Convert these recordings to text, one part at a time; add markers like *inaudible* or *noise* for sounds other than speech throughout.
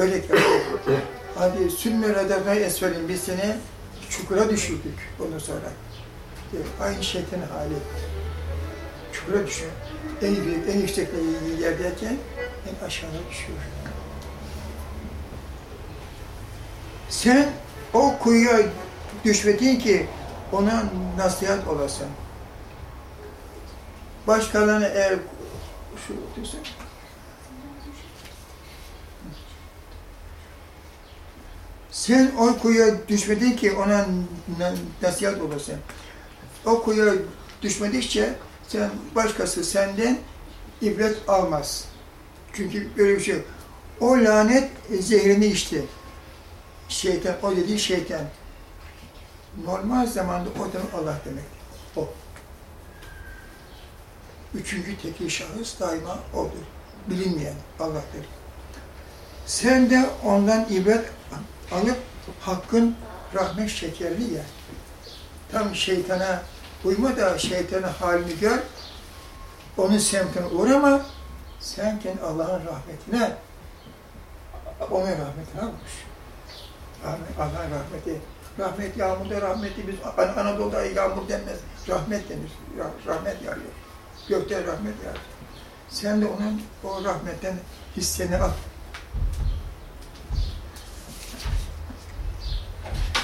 Öyle yapıyor. Hadi sümme radaka esfelin biz seni çukura düşürdük ondan sonra. Aynı şeytanın hali. Çukura düşüyor. En büyük, en yüksek yerdeyken en aşağıya düşüyor. Sen o kuyuya düşmedin ki ona nasihat olasın. Başkalarına eğer şu diyorsun, sen o kuyuya düşmedin ki ona na- nasihat olasın. O kuyuya düşmedikçe sen başkası senden ibret almaz. Çünkü böyle bir şey. O lanet zehrini içti. Şeytan, o dediği şeytan. Normal zamanda o demek Allah demek. O. Üçüncü tekil şahıs daima odur. Bilinmeyen Allah'tır. Sen de ondan ibret alıp hakkın rahmet şekerini ye. Tam şeytana uyma da şeytanın halini gör. Onun semtine uğrama. Sen kendi Allah'ın rahmetine onun rahmetine almış. Allah'ın rahmeti. Rahmet yağmurda rahmeti biz An- Anadolu'da yağmur denmez. Rahmet denir. Rah- Rahmet yağıyor. Gökte rahmet yağıyor. Sen de onun o rahmetten hisseni al.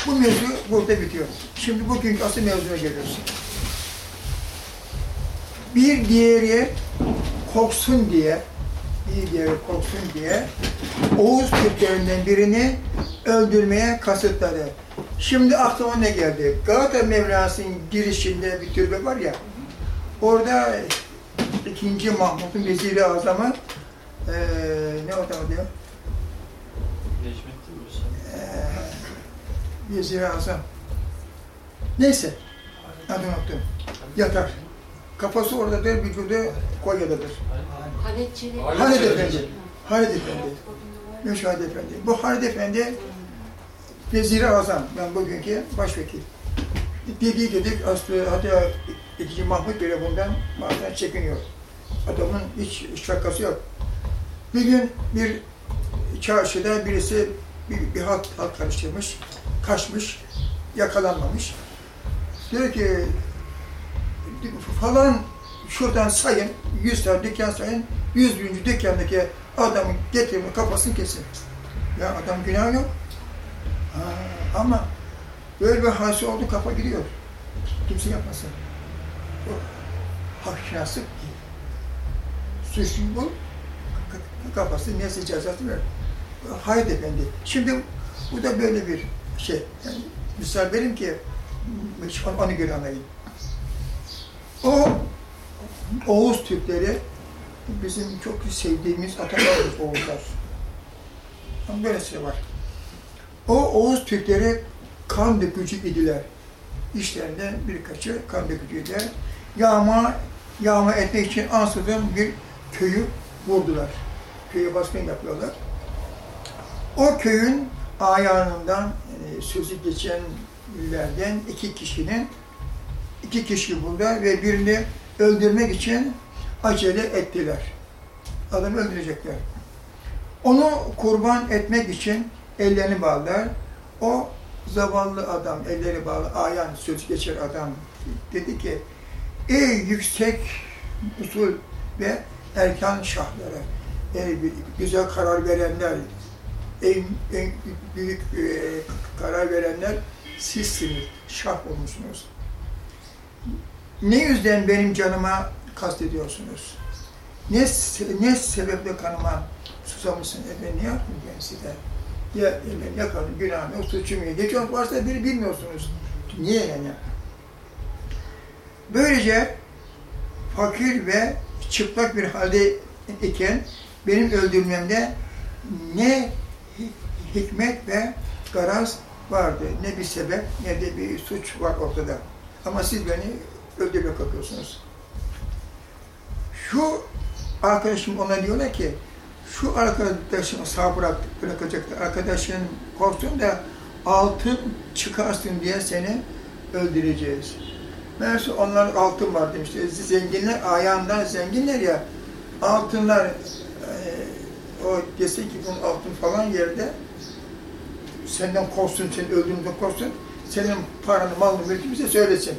Bu mevzu burada bitiyor. Şimdi bugünkü asıl mevzuna geliyoruz. Bir diğeri korksun diye, bir diğeri korksun diye Oğuz Türklerinden birini öldürmeye kasıtladı. Şimdi aklıma ne geldi? Galata Mevlası'nın girişinde bir türbe var ya, orada ikinci Mahmut'un veziri azamı eee ne o diyor? Necmettin mi sen? Eee veziri azam. Neyse, adını unuttum. Yatar. Kafası oradadır, vücudu Konya'dadır. Haletçili. Halet Halid Efendi. Efendi. Halid Efendi. Efendi. Bu Halid Efendi Vezir-i Azam, ben bugünkü başvekil. Dediği dedik, aslı hatta ikinci Mahmut bile bundan bazen çekiniyor. Adamın hiç şakası yok. Bir gün bir çarşıda birisi bir, bir halt, halt karıştırmış, kaçmış, yakalanmamış. Diyor ki, falan şuradan sayın, 100 tane dükkan sayın, 100 bininci dükkandaki adamın getirin kafasını kesin. Ya adam günah yok. Ha, ama böyle bir hadise oldu kafa gidiyor. Kimse yapmasın. O hakşinaslık değil. Suçlu bu. Kafası neyse cezası ver. Hayır efendi. Şimdi bu da böyle bir şey. Yani misal verim ki onu, göre anlayın. O Oğuz Türkleri bizim çok sevdiğimiz atalardır *coughs* Oğuzlar. Ama böylesi var. O Oğuz Türkleri kan dökücü idiler. İşlerinden birkaçı kan dökücüydüler. Yağma, yağma etmek için ansızın bir köyü vurdular. Köye baskın yapıyorlar. O köyün ayağından e, sözü geçenlerden iki kişinin iki kişi buldular ve birini öldürmek için acele ettiler. Adamı öldürecekler. Onu kurban etmek için ellerini bağlar. O zavallı adam, elleri bağlı, ayan söz geçer adam dedi ki, ey yüksek usul ve erkan şahları, ey güzel karar verenler, en, en büyük e, karar verenler sizsiniz, şah olmuşsunuz. Ne yüzden benim canıma kastediyorsunuz? Ne, ne sebeple kanıma susamışsın? Efendim ne yaptım ben size? Ya efendim yakalım günahım yok, suçum yok. Hiç varsa biri bilmiyorsunuz. Niye yani? Böylece fakir ve çıplak bir halde iken benim öldürmemde ne hikmet ve garaz vardı. Ne bir sebep ne de bir suç var ortada. Ama siz beni öldürmeye kalkıyorsunuz. Şu arkadaşım ona diyorlar ki şu arkadaşını sağ bırak, bırakacaktı. Arkadaşın korksun da altın çıkarsın diye seni öldüreceğiz. Meğerse onların altın var demişti. Zenginler ayağından zenginler ya altınlar e, o dese ki bunun altın falan yerde senden korksun, seni öldüğünde korksun, senin paranı, malını, mülkü bize söylesin.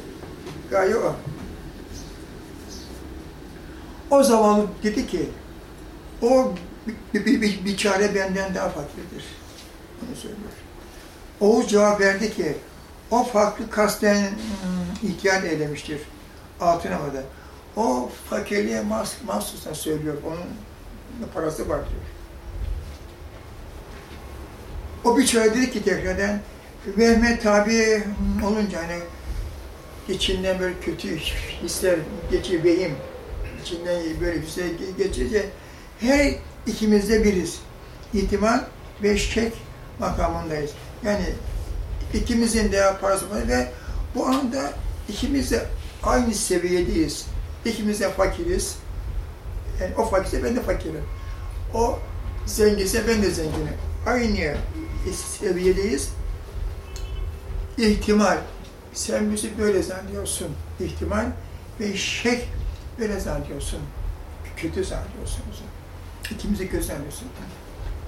Gaye o. O zaman dedi ki, o bir, bir, bir, bir çare benden daha fakirdir. Bunu söylüyor. Oğuz cevap verdi ki, o farklı kasten hmm, ihtiyar eylemiştir altın havada. O fakirliğe mas, mahsusen söylüyor, onun parası var diyor. O bir dedi ki tekrardan, vehme tabi olunca hani içinden böyle kötü hisler geçiyor, vehim içinden böyle hisler geçince her ikimiz de biriz. İhtimal ve şek makamındayız. Yani ikimizin de parası var ve bu anda ikimiz de aynı seviyedeyiz. İkimiz de fakiriz. Yani o fakirse ben de fakirim. O zenginse ben de zenginim. Aynı seviyedeyiz. İhtimal. Sen bizi böyle zannediyorsun. İhtimal ve şek böyle zannediyorsun. Kötü zannediyorsunuz. İkimizi gözlemliyorsun.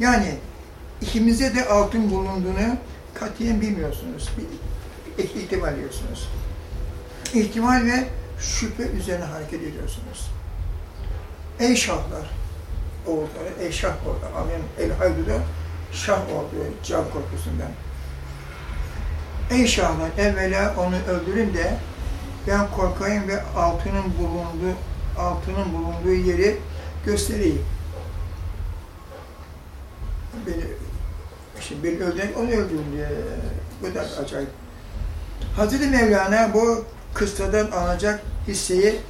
Yani ikimize de altın bulunduğunu katiyen bilmiyorsunuz. Bir ihtimal ediyorsunuz. İhtimal ve şüphe üzerine hareket ediyorsunuz. Ey şahlar, oğulları, ey şah oldu. Amin. El Haydu'da şah oldu can korkusundan. Ey şahlar, evvela onu öldürün de ben korkayım ve altının bulunduğu altının bulunduğu yeri göstereyim. Beni, şimdi beni öldürün, onu öldürün diye. Bu da acayip. Hazreti Mevlana bu kıssadan alacak hisseyi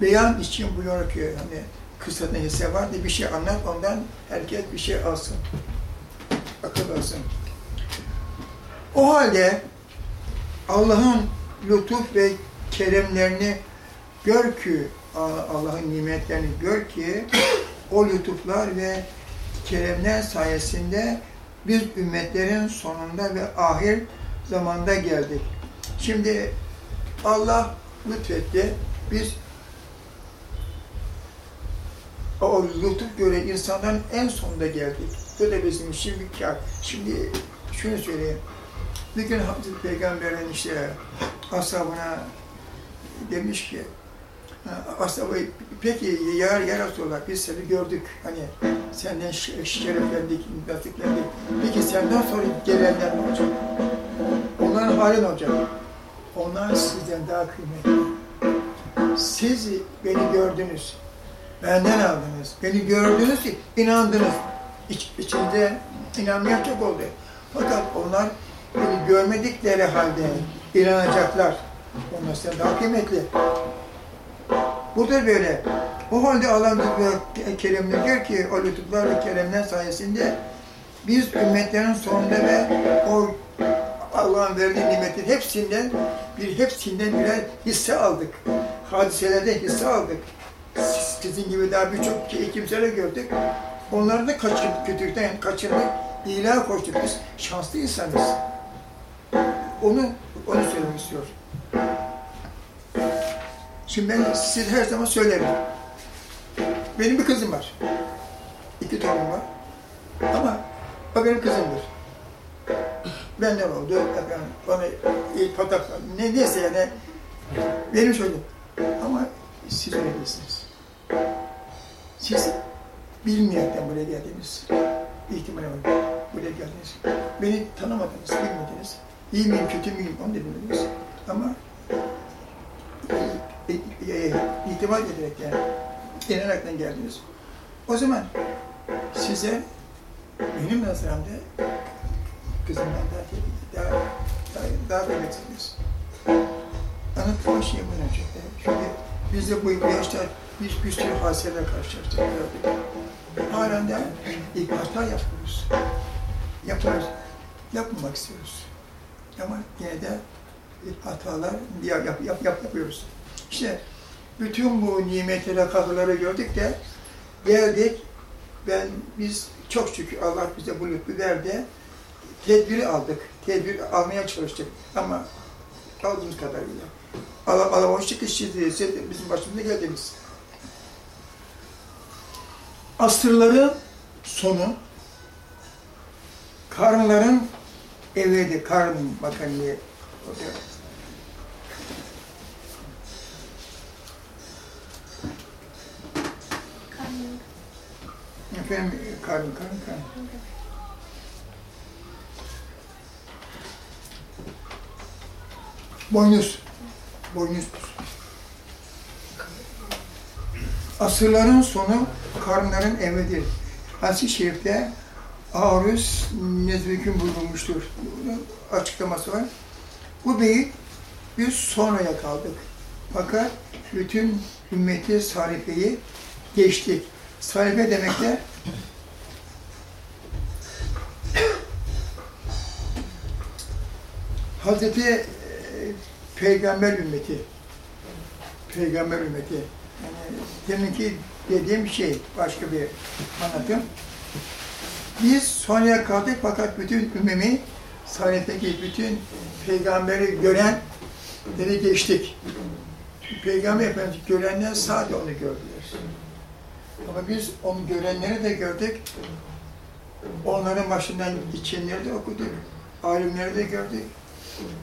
beyan için buyuruyor ki hani kıssada hisse var diye bir şey anlat ondan herkes bir şey alsın. Akıl alsın. O halde Allah'ın lütuf ve keremlerini gör ki Allah'ın nimetlerini gör ki o lütuflar ve keremler sayesinde biz ümmetlerin sonunda ve ahir zamanda geldik. Şimdi Allah lütfetti. Biz o lütuf göre insanların en sonunda geldik. Bu da bizim bir kar. Şimdi şunu söyleyeyim. Bir gün Hazreti Peygamber'in işte ashabına demiş ki ashabı peki ya, ya Resulallah biz seni gördük. Hani senden şereflendik, nasiplendik. Peki senden sonra gelenler ne olacak? Onların hali ne olacak? Onlar sizden daha kıymetli. Siz beni gördünüz. Benden aldınız. Beni gördünüz ki inandınız. İç, içinde inanmayan çok oldu. Fakat onlar beni görmedikleri halde inanacaklar. Onlar sizden daha kıymetli. Bu da böyle. O halde Allah ve kerimler diyor ki o lütuflar ve keremler sayesinde biz ümmetlerin sonunda ve o Allah'ın verdiği nimetin hepsinden bir hepsinden birer hisse aldık. Hadiselerde hisse aldık. Sizin gibi daha birçok kimseler gördük. Onları da kaçırdık, kötülükten kaçırdık. İlahi koştuk biz. Şanslı insanız. Onu, onu söylemek istiyorum. Şimdi ben size her zaman söylerim. Benim bir kızım var. İki torunum var. Ama o benim kızımdır. Benden oldu. Efendim, bana ilk patak, ne, neyse yani benim çocuğum. Ama siz öyle değilsiniz. Siz bilmeyerekten buraya geldiniz. İhtimal var. Buraya geldiniz. Beni tanımadınız, bilmediniz. İyi miyim, kötü müyüm onu bilmediniz. Ama e, e, e, itibar ederek yani inanaraktan geldiniz. O zaman size benim nazarımda kızımdan daha, daha, daha, daha kıymetliniz. Anlatılan şey bu ne Çünkü biz de bu yaşta bir sürü hadiselerle karşılaştık. Halen de ilk hata yapıyoruz. Yaparız. Yapmamak istiyoruz. Ama yine de hatalar yap, yap, yap, yap, yapıyoruz. İşte bütün bu nimetleri, kapıları gördük de geldik. Ben biz çok şükür Allah bize bu lütfu verdi. Tedbiri aldık. Tedbir almaya çalıştık. Ama aldığımız kadarıyla. Alam alamamış çıkış siz bizim başımıza geldiniz. Asırları sonu karınların eviydi. Orada. Karnım. Efendim karın karın karın. Boynuz. Boynuz. Asırların sonu karınların evidir. Hadis-i Şerif'te Arus Nezvekün bulunmuştur. Bunun açıklaması var. Bu beyit biz sonraya kaldık. Fakat bütün ümmeti sarifeyi geçtik. Sarife demek de *coughs* Hazreti e, Peygamber ümmeti. Peygamber ümmeti. Deminki dediğim şey başka bir anlatım. Biz sonraya kaldık fakat bütün ümmemi sahnetteki bütün peygamberi gören dedi geçtik. Peygamber Efendimiz görenler sadece onu gördüler. Ama biz onu görenleri de gördük. Onların başından geçenleri de okuduk. Alimleri de gördük.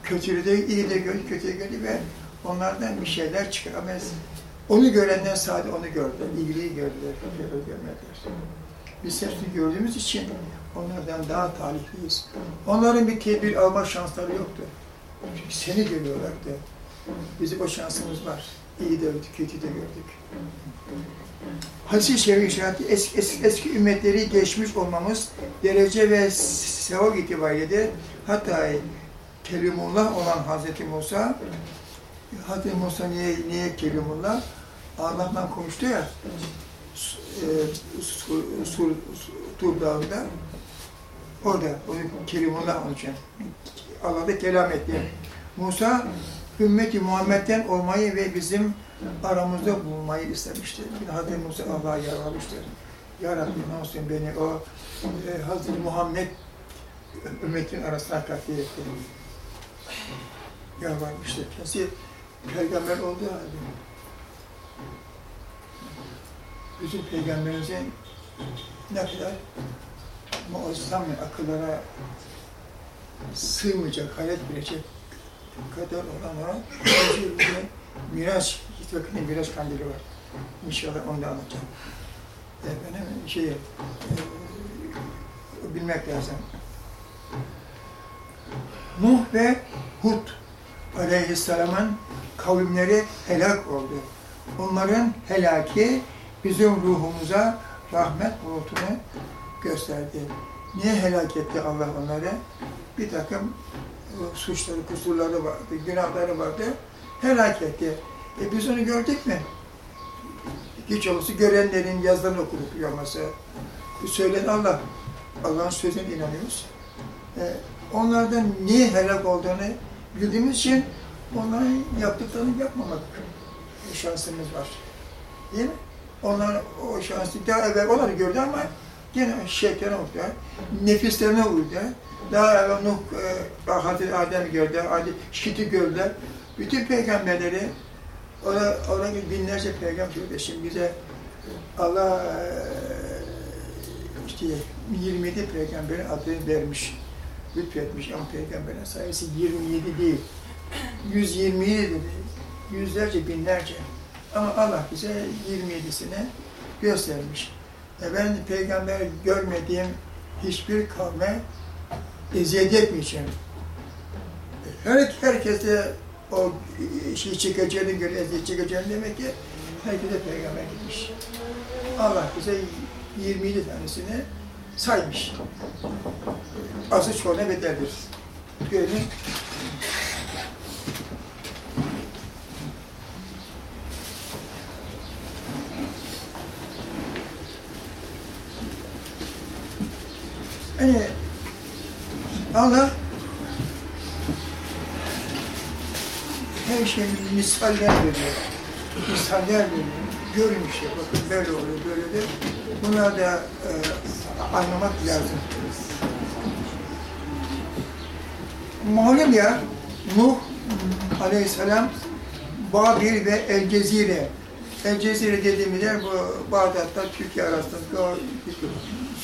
Kötüyü de iyi de gördük, kötüyü gördük ve onlardan bir şeyler çıkar. Onu görenler sadece onu gördüler, ilgiliyi gördüler, kötüyü görmediler. Biz hepsini gördüğümüz için onlardan daha talihliyiz. Onların bir tedbir alma şansları yoktu. Çünkü seni görüyorlardı. Bizim o şansımız var. İyi de gördük, kötü de gördük. Hadis-i Şerif eski, eski, eski ümmetleri geçmiş olmamız derece ve sevap itibariyle de hatta Kelimullah olan Hazreti Musa Hazreti Musa niye, niye Kelimullah? Allah'la konuştu ya Sur, Tur Dağı'nda orada, o Kelimullah onun için. Allah da kelam etti. Musa ümmeti Muhammed'den olmayı ve bizim aramızda bulunmayı istemiştir. Hazreti Musa Allah'a yalvarmıştır. Ya Rabbi ne olsun beni o e, Hazreti Muhammed ümmetin arasına katli etti. Yalvarmıştır. Kendisi peygamber olduğu halde. Bizim peygamberimizin ne kadar muazzam akıllara sığmayacak, hayat bilecek kadar olan o bir Miraç, Hitvaki'nin Miraç kandili var. İnşallah onu da anlatacağım. Efendim, şey, e, bilmek lazım. Nuh ve Hud aleyhisselamın kavimleri helak oldu. Onların helaki bizim ruhumuza rahmet bulutunu gösterdi. Niye helak etti Allah onları? Bir takım e, suçları, kusurları vardı, günahları vardı. Helak etti. E biz onu gördük mü? Hiç olursa görenlerin yazılarını okuduk yaması. Söyleyen Allah. Allah'ın sözüne inanıyoruz. E, onlardan niye helak olduğunu bildiğimiz için onların yaptıklarını yapmamak şansımız var. Değil mi? Onlar o şansı daha evvel onları gördü ama gene şeytana uydu. Nefislerine uydu. Daha evvel Nuh, e, Hazreti Adem gördü, Adem, Şit'i gördü. Bütün peygamberleri, ona, ona binlerce peygamber gördü. Şimdi bize Allah e, işte 27 peygamberin adını vermiş, lütfetmiş ama peygamberin sayısı 27 değil. 127 dedi. Yüzlerce, binlerce. Ama Allah bize 27'sini göstermiş. E ben peygamber görmediğim hiçbir kavme eziyet etmeyeceğim. Her, herkese o şey çekeceğini göre eziyet çekeceğini demek ki herkese peygamber gitmiş. Allah bize 27 tanesini saymış. Asıl çoğuna bedeldir. Görelim. Yani Allah her şeyin misaller veriyor. Misaller veriyor. Görün işte bakın böyle oluyor, böyle de. Bunları da e, anlamak lazım. Malum ya Nuh aleyhisselam Babil ve El Cezire El Cezire dediğimiz yer bu Bağdat'ta Türkiye arasında o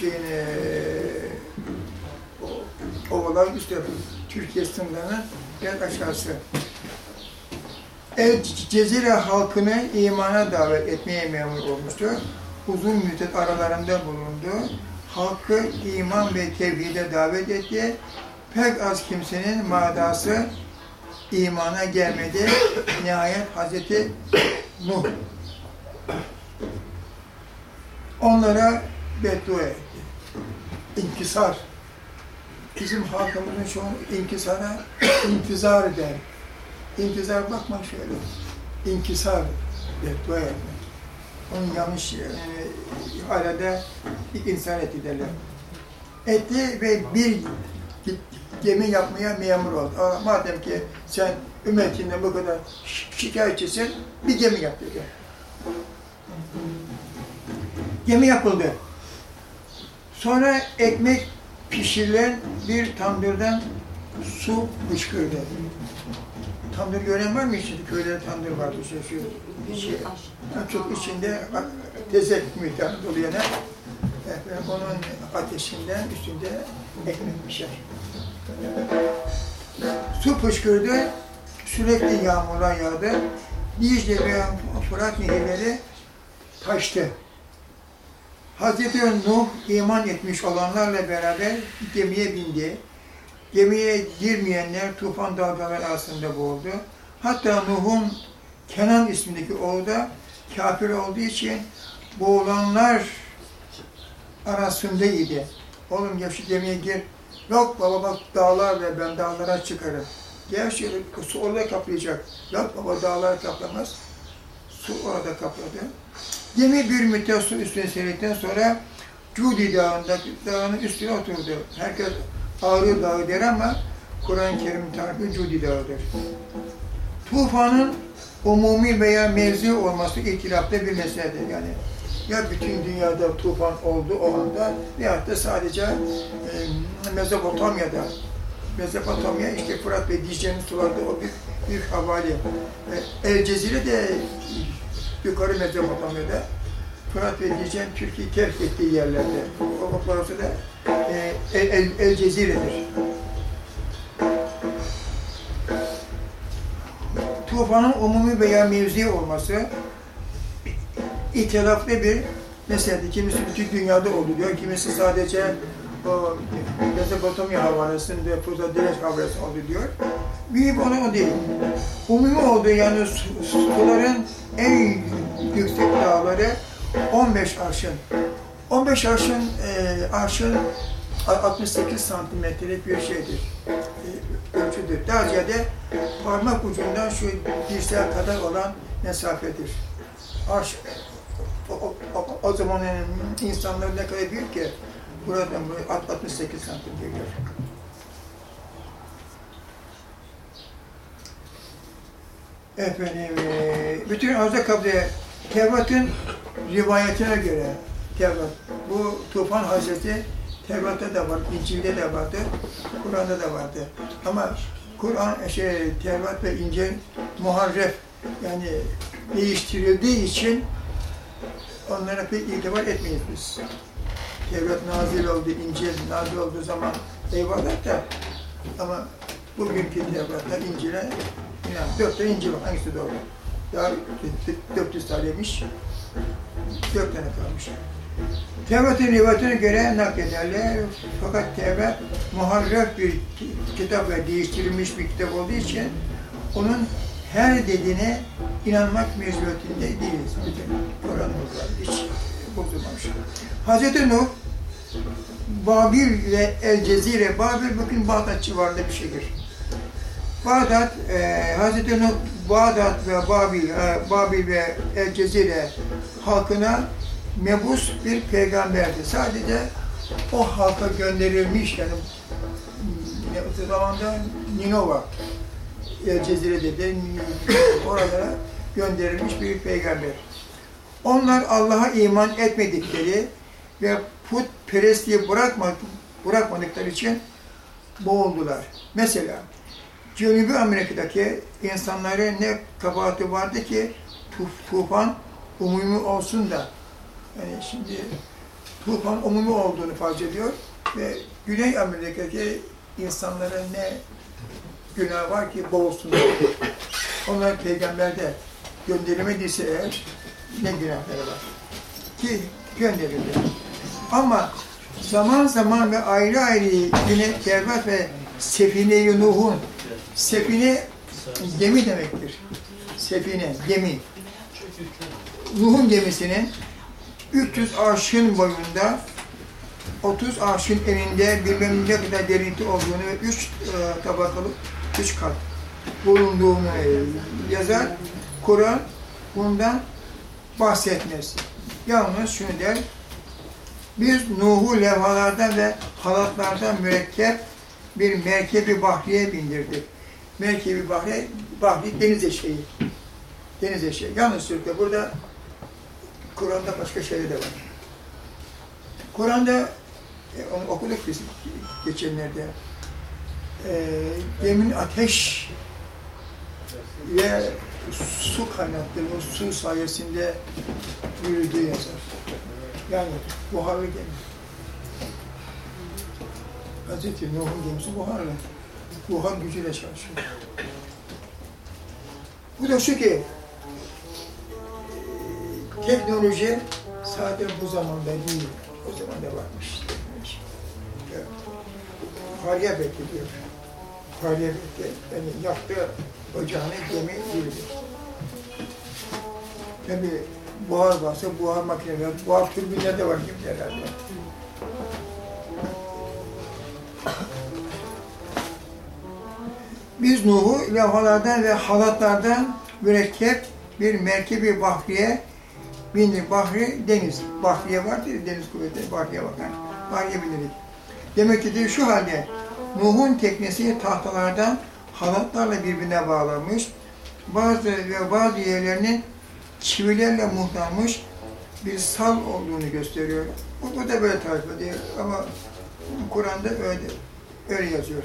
şeyin o- ovalar üst tarafı, Türkiye sınırlarının biraz aşağısı. El Cezire halkını imana davet etmeye memur olmuştu. Uzun müddet aralarında bulundu. Halkı iman ve tevhide davet etti. Pek az kimsenin madası imana gelmedi. Nihayet Hazreti Nuh onlara beddua etti. İnkisar. Bizim halkımızın şu inkisara intizar der. İntizar bakma şöyle. İnkisar beddua etmek. Onun yanlış e, halede insan etti derler. Etti ve bir gemi yapmaya memur oldu. Aa, madem ki sen ümmetinden bu kadar şi- şikayetçisin, bir gemi yap dedi. Gemi yapıldı. Sonra ekmek pişirilen bir tandırdan su fışkırdı. Tandır gören var mı içinde? Köyde tandır vardı. Şey, şu, şey, ha, çok içinde tezek miktarı dolu yana. Efendim, onun ateşinden üstünde ekmek pişer. Su fışkırdı, sürekli yağmurlar yağdı. Dicle ve Fırat nehirleri taştı. Hazreti Nuh iman etmiş olanlarla beraber gemiye bindi. Gemiye girmeyenler tufan dalgalar arasında boğuldu. Hatta Nuh'un Kenan ismindeki oğlu da kafir olduğu için boğulanlar arasındaydı. Oğlum gel şu gemiye gir. Yok baba bak dağlar ve ben dağlara çıkarım. Şöyle su orada kaplayacak. Yok baba dağlar kaplamaz. Su orada kapladı. Gemi bir müddet su üstüne seyrettikten sonra Cudi Dağı'ndaki dağının üstüne oturdu. Herkes Ağrı Dağı der ama Kur'an-ı Kerim tarifi Cudi Dağı'dır. Tufanın umumi veya mevzi olması ihtilafta bir meseledir. Yani ya bütün dünyada tufan oldu o anda veyahut da sadece e, Mezopotamya'da Mezopotamya işte Fırat ve Dicle'nin sularında o bir büyük havali. E, El Cezire de yukarı Mezopotamya'da Fırat ve Dicle'nin Türkiye'yi terk ettiği yerlerde. O burası da e, El, El, El Cezire'dir. Tufanın umumi veya mevzi olması itilaflı bir meseledir. Kimisi bütün dünyada oldu diyor, kimisi sadece o Mezopotamya havalesinde, Fuzda Deniz havalesi oldu diyor. Büyük olan o değil. Umumi olduğu yani su- suların en yüksek dağları 15 arşın. 15 arşın, e, arşın 68 santimetrelik bir şeydir. E, ölçüdür. Daha ziyade parmak ucundan şu dirseğe kadar olan mesafedir. Arş, o, o, o, o zaman yani insanlar ne kadar büyük ki buradan buraya alt- 68 santim geliyor. Efendim, e, bütün arıza kabde Tevrat'ın rivayetine göre Tevrat, bu tufan hazreti Tevrat'ta da var, İncil'de de vardı, Kur'an'da da vardı. Ama Kur'an, şey, Tevrat ve İncil muharref, yani değiştirildiği için onlara pek itibar etmeyiz biz. Tevrat nazil oldu, İncil nazil olduğu zaman eyvallah da ama bugünkü Tevrat'ta İncil'e yani dört tane İncil hangisi doğru? Daha 400 taneymiş, dört tane kalmış. Tevrat'ın rivayetine göre naklederler. Fakat Tevrat muharref bir ki- kitap ve değiştirilmiş bir kitap olduğu için onun her dediğine inanmak mecburiyetinde değiliz. Bütün Kur'an'ımız var. Hiç bozulmamış. Hazreti Nuh Babil ve El Cezire, Babil bugün Bağdat civarında bir şehir. Bağdat, e, Hazreti Nuh, Bağdat ve Babil, e, Babil ve El Cezire halkına mebus bir peygamberdi. Sadece o halka gönderilmiş yani o zamanda Ninova, El Cezire dedi, oralara gönderilmiş bir peygamber. Onlar Allah'a iman etmedikleri ve putperestliği bırakmadık, bırakmadıkları için boğuldular. Mesela Cenubi Amerika'daki insanların ne kabahati vardı ki tuf, tufan umumi olsun da yani şimdi tufan umumi olduğunu farz ediyor ve Güney Amerika'daki insanların ne günah var ki boğulsunlar. Onlar peygamberde gönderilmediyse eğer ne günahları var ki gönderildi. Ama zaman zaman ve ayrı ayrı yine kervat ve sefine-i Nuh'un sefine gemi demektir. Sefine, gemi. Nuh'un gemisinin 300 arşın boyunda 30 arşın eninde bilmem ne kadar derinlikte olduğunu ve 3 e, tabakalı 3 kat bulunduğunu e, yazar. Kur'an bundan bahsetmez. Yalnız şunu der, biz Nuh'u levhalardan ve halatlardan mürekkep bir merkebi bahriye bindirdik. Merkebi bahriye, bahri deniz eşeği. Deniz eşeği. Yalnız Türk'te burada Kur'an'da başka şeyler de var. Kur'an'da e, onu okuduk biz geçenlerde. E, geminin ateş ve su. O su sayesinde yürüdüğü yazar. Yani buharlı gemi. Hazreti Nuh'un gemisi buharlı. Buhar gücüyle çalışıyor. Bu da şu ki, e, teknoloji sadece bu zamanda değil, o zaman da varmış. Evet. Fahriye bekliyor. Fahriye bekliyor. Yani yaptığı ocağını gemi değildir. Tabii buhar varsa buhar makineleri, buhar türbinleri de var gibi herhalde. Biz Nuh'u levhalardan ve halatlardan mürekkep bir merkebi bahriye bindik. Bahri deniz. Bahriye vardır ya, deniz kuvvetleri, bahriye bakar. Bahriye bindik. Demek ki şu halde Nuh'un teknesi tahtalardan halatlarla birbirine bağlanmış. Bazı ve bazı yerlerini çivilerle muhlanmış bir sal olduğunu gösteriyor. Bu da böyle tarif ediyor ama Kur'an'da öyle, öyle yazıyor.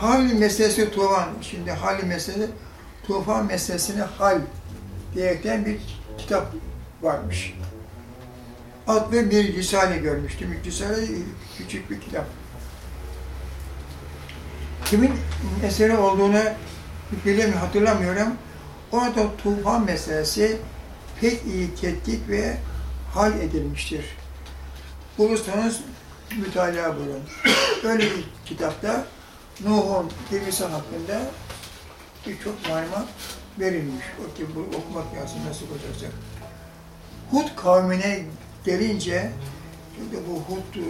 Hal meselesi tufan. Şimdi hal meselesi, tufan meselesine hal diyerekten bir kitap varmış. Adlı bir risale görmüştüm. Risale küçük bir kitap. Kimin eseri olduğunu bilemiyorum, hatırlamıyorum. Orada tufan meselesi pek iyi tetkik ve hal edilmiştir. Bulursanız mütalaa buyurun. Öyle bir kitapta Nuh'un gemisi hakkında birçok malumat verilmiş. O ki bu okumak lazım nasıl olacaksa. Hud kavmine gelince, şimdi bu Hud, e,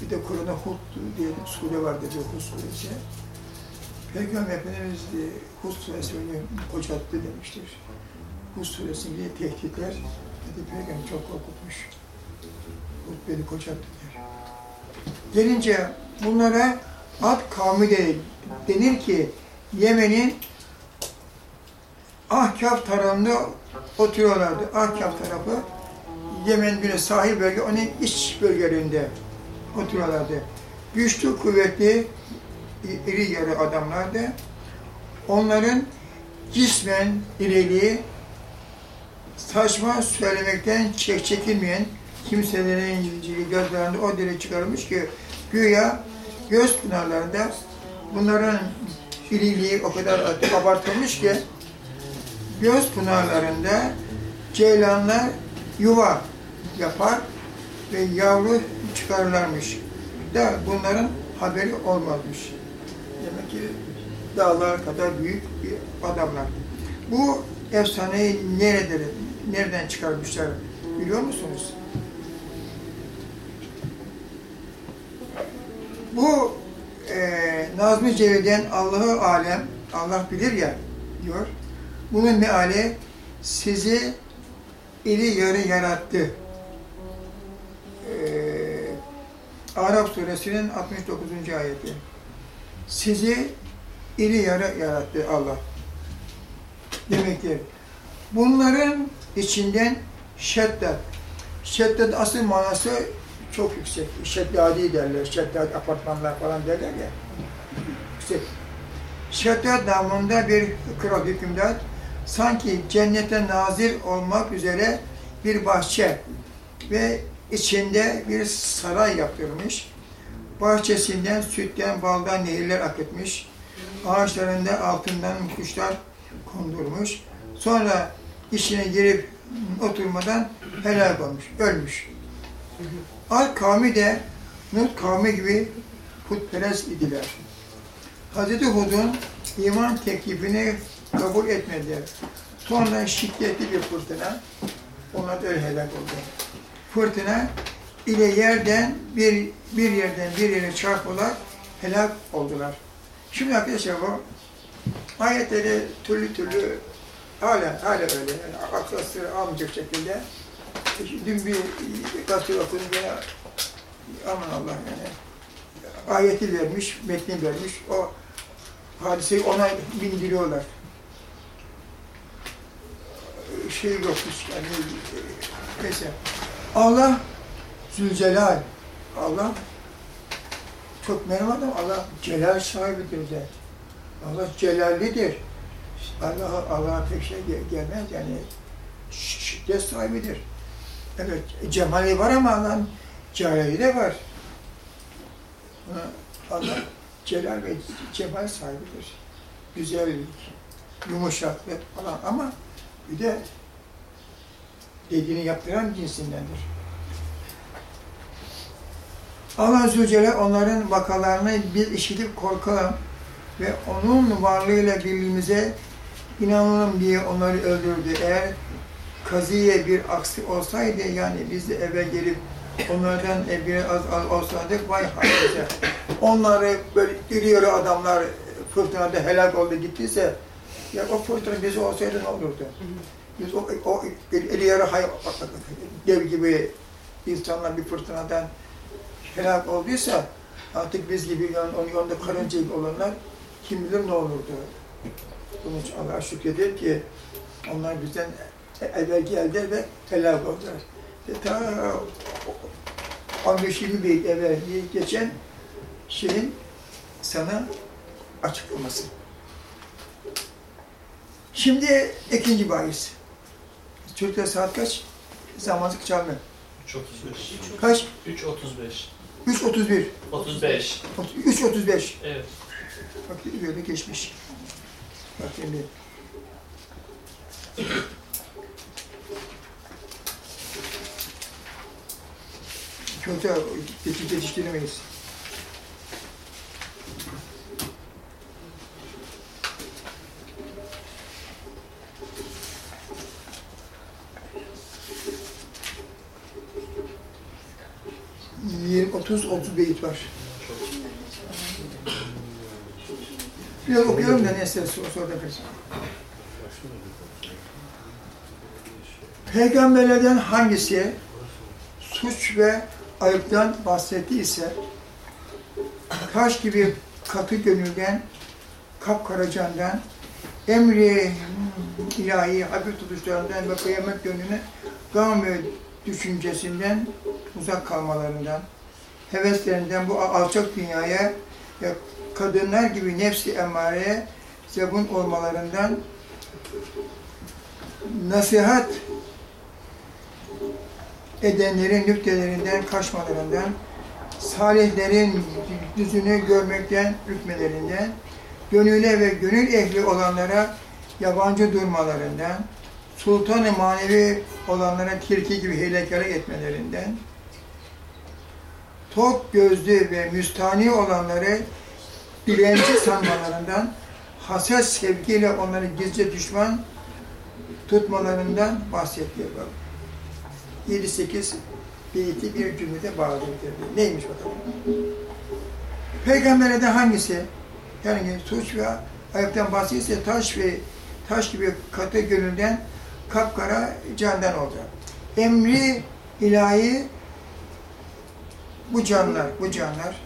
bir de Kur'an'da Hud diye bir sure var dedi, Hud suresi. Peygamber Efendimiz Hud suresini kocattı demiştir. Hud suresinde tehditler, dedi Peygamber çok korkutmuş. Hud beni kocattı. Gelince bunlara Ad kavmi de denir ki Yemen'in Ahkaf tarafında oturuyorlardı. Ahkaf tarafı Yemen bir sahil bölge, onun iç bölgelerinde oturuyorlardı. Güçlü, kuvvetli, iri yarı adamlardı. Onların cismen iriliği, saçma söylemekten çek çekinmeyen kimselerin gözlerinde o dile çıkarmış ki güya göz pınarlarında bunların iriliği o kadar abartılmış ki göz pınarlarında ceylanlar yuva yapar ve yavru çıkarırlarmış. Da bunların haberi olmazmış. Demek ki dağlar kadar büyük bir adamlar. Bu efsaneyi nerede, nereden çıkarmışlar biliyor musunuz? Bu e, Nazmi Cevden Allah'ı alem, Allah bilir ya diyor. Bunun meali sizi iri yarı yarattı. Ee, Arap suresinin 69. ayeti. Sizi iri yarı yarattı Allah. Demektir. Bunların içinden şeddet. Şeddet asıl manası çok yüksek. Şeddadi derler. Şeddet apartmanlar falan derler ya. Yüksek. Şeddet namında bir kral hükümdar sanki cennete nazir olmak üzere bir bahçe ve içinde bir saray yaptırmış. Bahçesinden sütten, baldan nehirler akıtmış. Ağaçlarında altından kuşlar kondurmuş. Sonra içine girip oturmadan helak olmuş, ölmüş. Al kavmi de Nut kavmi gibi putperest idiler. Hazreti Hud'un iman teklifini kabul etmediler. Sonra şiddetli bir fırtına, onlar öyle helak oldu. Fırtına ile yerden bir bir yerden bir yere çarpılar, helak oldular. Şimdi arkadaşlar bu ayetleri türlü türlü hala hala öyle yani sırrı almayacak şekilde dün bir gazete gene aman Allah yani ayeti vermiş, metni vermiş o hadiseyi ona bindiriyorlar. Şey yokmuş yani neyse. Allah Zülcelal Allah çok adam. Allah celal sahibidir de. Allah celallidir. Allah Allah'a pek şey gel- gelmez yani şiddet sahibidir. Evet, cemali var ama Allah'ın celali de var. Allah celal ve cemal sahibidir. Güzellik, yumuşaklık falan ama bir de dediğini yaptıran cinsindendir. Allah Zülcelal onların vakalarını biz işitip korkalım ve onun varlığıyla birliğimize inanalım diye onları öldürdü. Eğer kaziye bir aksi olsaydı yani biz de eve gelip onlardan biraz az, olsaydık vay halimize. Onları böyle iri yarı adamlar fırtınada helak oldu gittiyse ya o fırtına bizi olsaydı ne olurdu? Biz o, o iri yarı dev gibi insanlar bir fırtınadan helak olduysa artık biz gibi yani onun yolunda karınca gibi olanlar kim bilir ne olurdu. Bunun için Allah'a şükredir ki onlar bizden evvel geldiler ve helak oldular. Ve ta 15-20 bin evvel geçen şeyin sana açıklaması. Şimdi ikinci bahis. Türkler saat kaç? Zamanlık çalmıyor. 3.35. Kaç? 3.35. 3.31. 35. 3.35. Evet. Bak böyle geçmiş. Bakayım bir. Kötü yetiştiremeyiz. Otuz, otuz beyit var. Biraz okuyalım da neyse sonra yaparız. Peygamberlerden hangisi suç ve ayıptan bahsettiyse taş gibi katı gönülden, kapkara candan, emri ilahi hafif tutuşlarından ve kıyamet gönlüne gam ve düşüncesinden uzak kalmalarından, heveslerinden bu alçak dünyaya kadınlar gibi nefsi emmareye zebun olmalarından, nasihat edenlerin nüktelerinden kaçmalarından, salihlerin yüzünü görmekten hükmelerinden, gönüle ve gönül ehli olanlara yabancı durmalarından, sultan-ı manevi olanlara tilki gibi hilekarlık etmelerinden, tok gözlü ve müstani olanları dilenci sanmalarından, haset sevgiyle onları gizli düşman tutmalarından bahsediyor. 7-8 beyti bir cümlede bağlıdır. Neymiş bakalım? Peygamber'e de hangisi? Yani suç ve ayıptan bahsediyorsa taş ve taş gibi katı gönülden kapkara candan olacak. Emri ilahi bu canlar, bu canlar